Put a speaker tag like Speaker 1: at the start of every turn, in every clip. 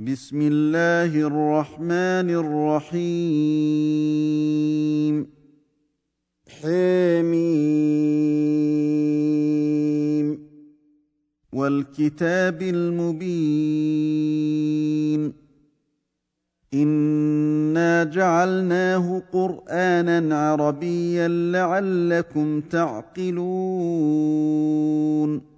Speaker 1: بسم الله الرحمن الرحيم حميم والكتاب المبين انا جعلناه قرانا عربيا لعلكم تعقلون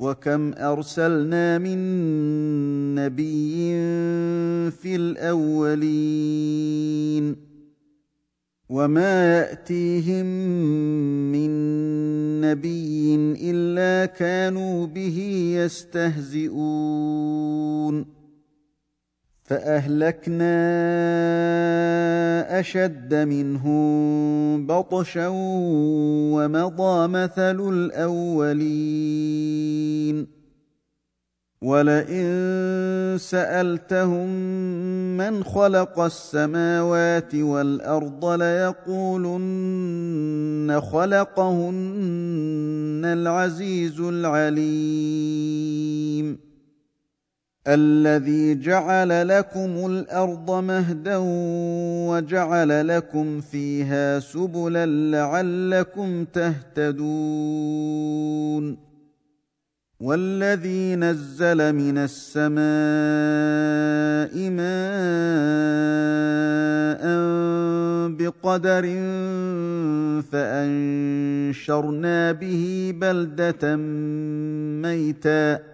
Speaker 1: وكم ارسلنا من نبي في الاولين وما ياتيهم من نبي الا كانوا به يستهزئون فاهلكنا اشد منهم بطشا ومضى مثل الاولين ولئن سالتهم من خلق السماوات والارض ليقولن خلقهن العزيز العليم الذي جعل لكم الارض مهدا وجعل لكم فيها سبلا لعلكم تهتدون والذي نزل من السماء ماء بقدر فانشرنا به بلده ميتا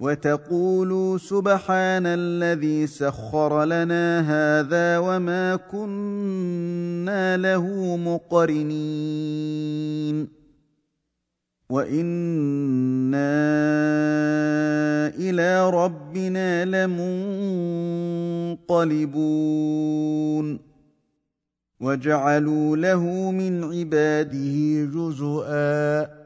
Speaker 1: وتقولوا سبحان الذي سخر لنا هذا وما كنا له مقرنين وانا الى ربنا لمنقلبون وجعلوا له من عباده جزءا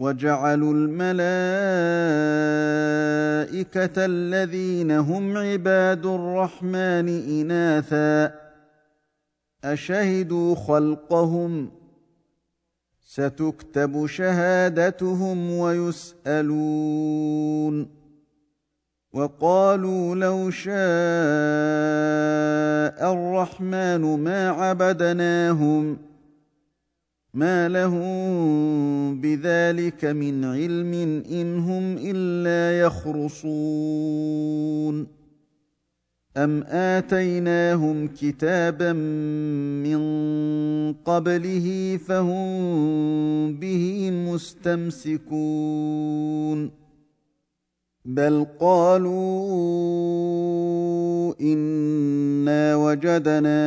Speaker 1: وجعلوا الملائكه الذين هم عباد الرحمن اناثا اشهدوا خلقهم ستكتب شهادتهم ويسالون وقالوا لو شاء الرحمن ما عبدناهم ما له بذلك من علم ان هم الا يخرصون ام اتيناهم كتابا من قبله فهم به مستمسكون بل قالوا ان وجدنا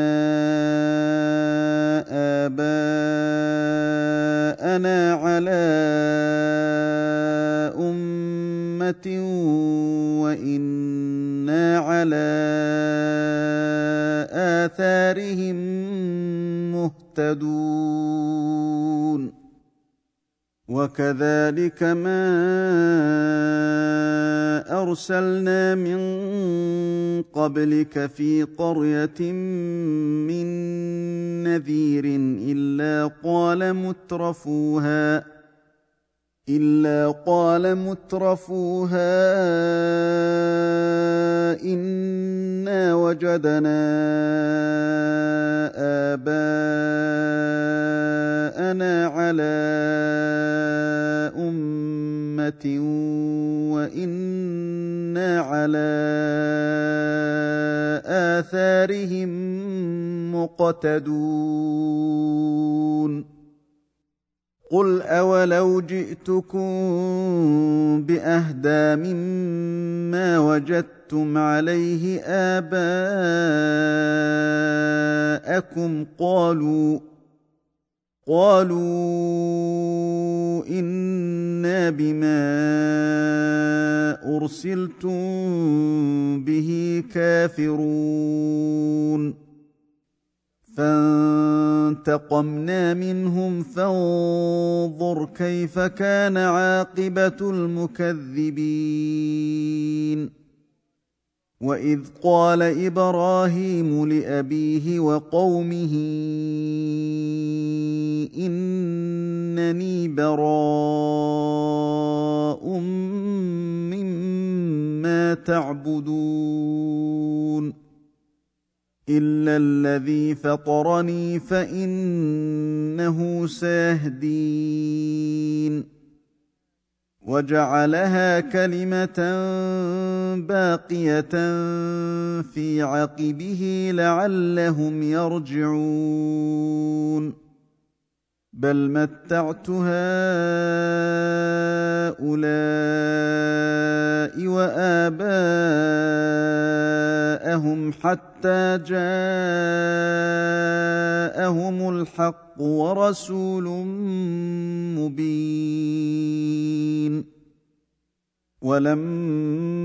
Speaker 1: اباءنا على امه وانا على اثارهم مهتدون وكذلك ما ارسلنا من قبلك في قريه من نذير الا قال مترفوها الا قال مترفوها انا وجدنا اباءنا على امه وانا على اثارهم مقتدون قل اولو جئتكم باهدى مما وجدتم عليه اباءكم قالوا قالوا انا بما ارسلتم به كافرون فان فانتقمنا منهم فانظر كيف كان عاقبه المكذبين واذ قال ابراهيم لابيه وقومه انني براء مما تعبدون الا الذي فطرني فانه سيهدين وجعلها كلمه باقيه في عقبه لعلهم يرجعون بل متعت هؤلاء واباءهم حتى جاءهم الحق ورسول مبين ولما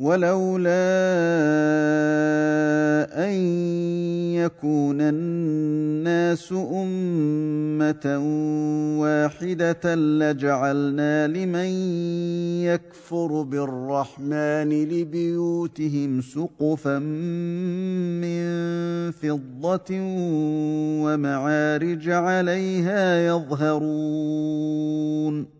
Speaker 1: ولولا ان يكون الناس امه واحده لجعلنا لمن يكفر بالرحمن لبيوتهم سقفا من فضه ومعارج عليها يظهرون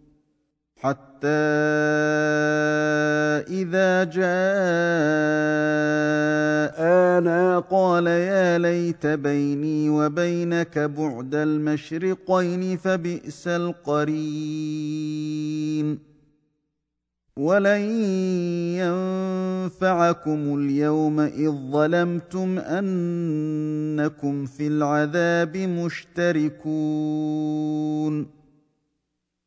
Speaker 1: حتى اذا جاءنا قال يا ليت بيني وبينك بعد المشرقين فبئس القرين ولن ينفعكم اليوم اذ ظلمتم انكم في العذاب مشتركون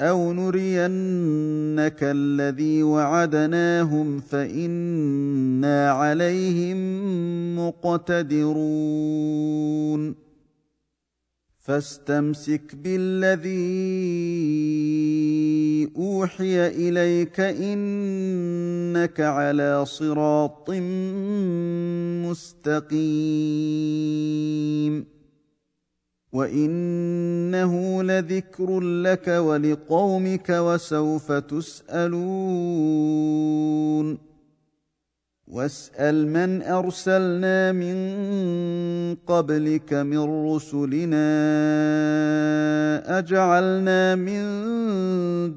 Speaker 1: او نرينك الذي وعدناهم فانا عليهم مقتدرون فاستمسك بالذي اوحي اليك انك على صراط مستقيم وانه لذكر لك ولقومك وسوف تسالون واسال من ارسلنا من قبلك من رسلنا اجعلنا من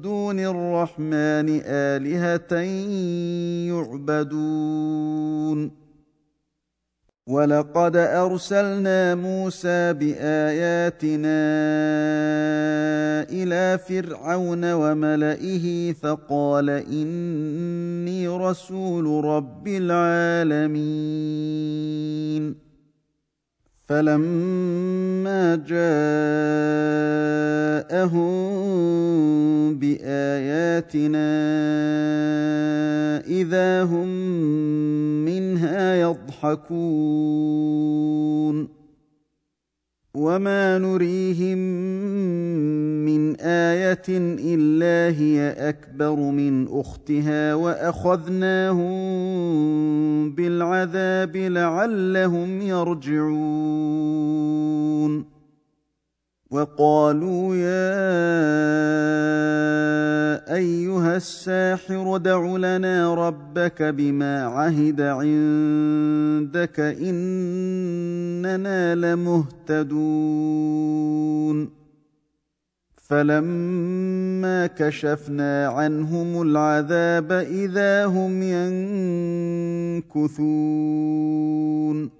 Speaker 1: دون الرحمن الهه يعبدون ولقد ارسلنا موسى باياتنا الى فرعون وملئه فقال اني رسول رب العالمين فلما جاءهم باياتنا اذا هم منها يضحكون وما نريهم من ايه الا هي اكبر من اختها واخذناهم بالعذاب لعلهم يرجعون وقالوا يا ايها الساحر دع لنا ربك بما عهد عندك اننا لمهتدون فلما كشفنا عنهم العذاب اذا هم ينكثون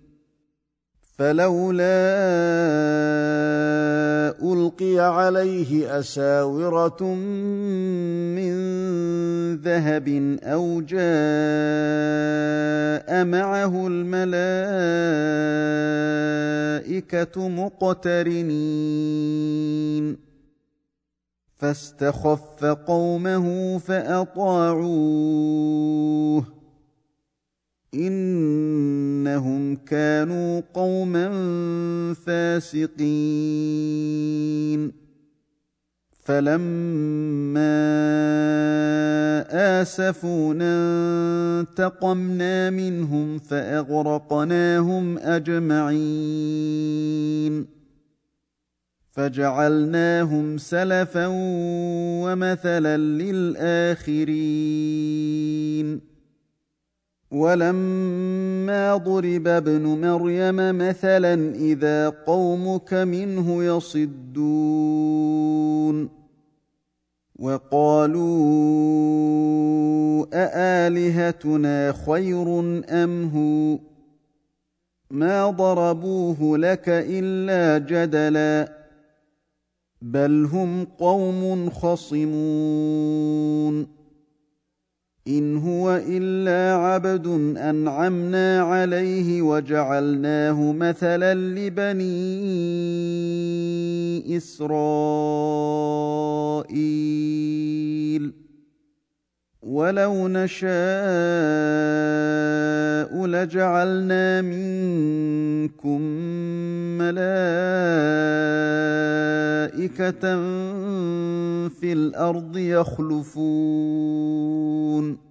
Speaker 1: فلولا القي عليه اساوره من ذهب او جاء معه الملائكه مقترنين فاستخف قومه فاطاعوه انهم كانوا قوما فاسقين فلما اسفونا انتقمنا منهم فاغرقناهم اجمعين فجعلناهم سلفا ومثلا للاخرين ولما ضرب ابن مريم مثلا اذا قومك منه يصدون وقالوا االهتنا خير ام هو ما ضربوه لك الا جدلا بل هم قوم خصمون ان هو الا عبد انعمنا عليه وجعلناه مثلا لبني اسرائيل ولو نشاء لجعلنا منكم ملائكه في الارض يخلفون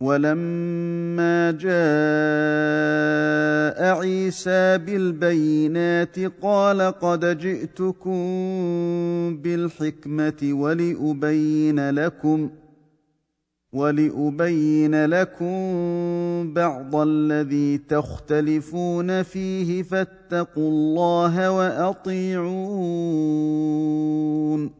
Speaker 1: ولما جاء عيسى بالبينات قال قد جئتكم بالحكمه ولابين لكم ولابين لكم بعض الذي تختلفون فيه فاتقوا الله واطيعون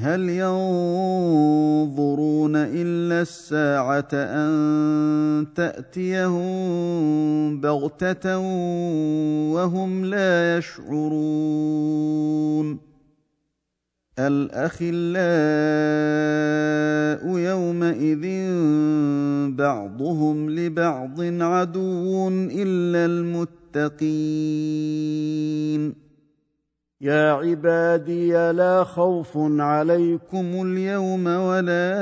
Speaker 1: هل ينظرون الا الساعه ان تاتيهم بغته وهم لا يشعرون الاخلاء يومئذ بعضهم لبعض عدو الا المتقين يا عبادي لا خوف عليكم اليوم ولا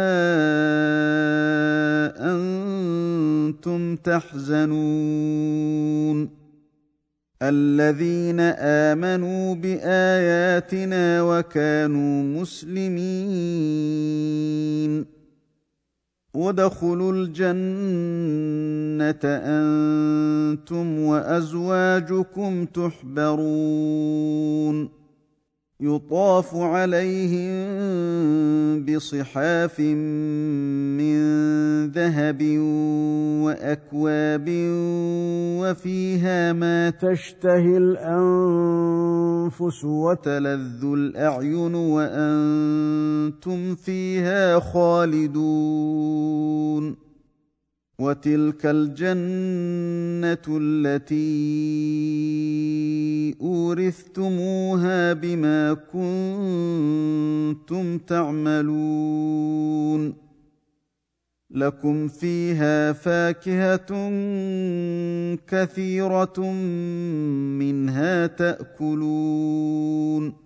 Speaker 1: انتم تحزنون الذين امنوا باياتنا وكانوا مسلمين وادخلوا الجنه انتم وازواجكم تحبرون يطاف عليهم بصحاف من ذهب واكواب وفيها ما تشتهي الانفس وتلذ الاعين وانتم فيها خالدون وتلك الجنه التي اورثتموها بما كنتم تعملون لكم فيها فاكهه كثيره منها تاكلون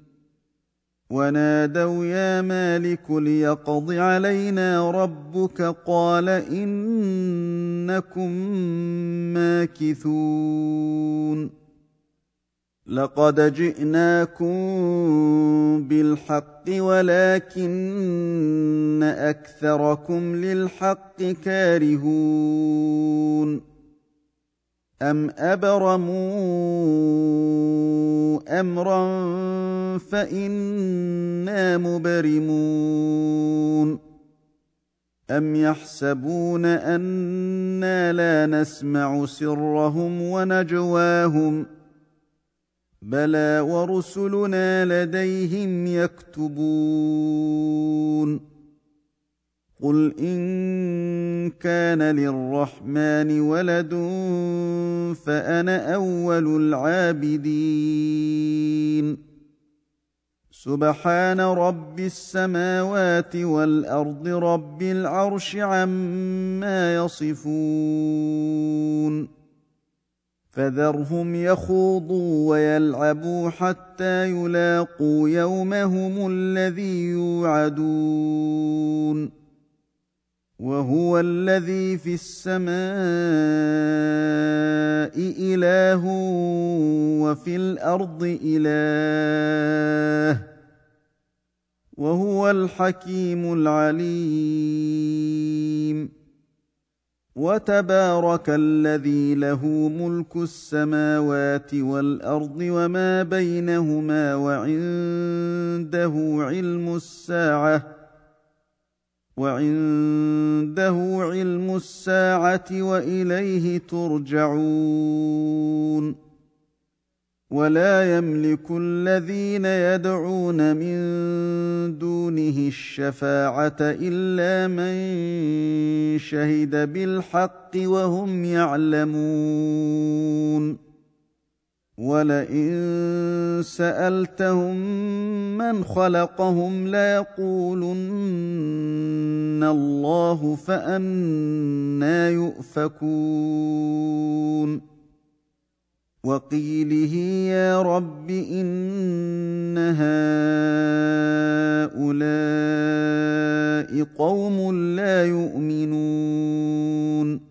Speaker 1: ونادوا يا مالك ليقض علينا ربك قال انكم ماكثون لقد جئناكم بالحق ولكن اكثركم للحق كارهون أم أبرموا أمرا فإنا مبرمون أم يحسبون أنا لا نسمع سرهم ونجواهم بلى ورسلنا لديهم يكتبون قل إن كان للرحمن ولد فانا اول العابدين سبحان رب السماوات والارض رب العرش عما يصفون فذرهم يخوضوا ويلعبوا حتى يلاقوا يومهم الذي يوعدون وهو الذي في السماء اله وفي الارض اله وهو الحكيم العليم وتبارك الذي له ملك السماوات والارض وما بينهما وعنده علم الساعه وعنده علم الساعه واليه ترجعون ولا يملك الذين يدعون من دونه الشفاعه الا من شهد بالحق وهم يعلمون ولئن سالتهم من خلقهم ليقولن الله فانا يؤفكون وقيله يا رب ان هؤلاء قوم لا يؤمنون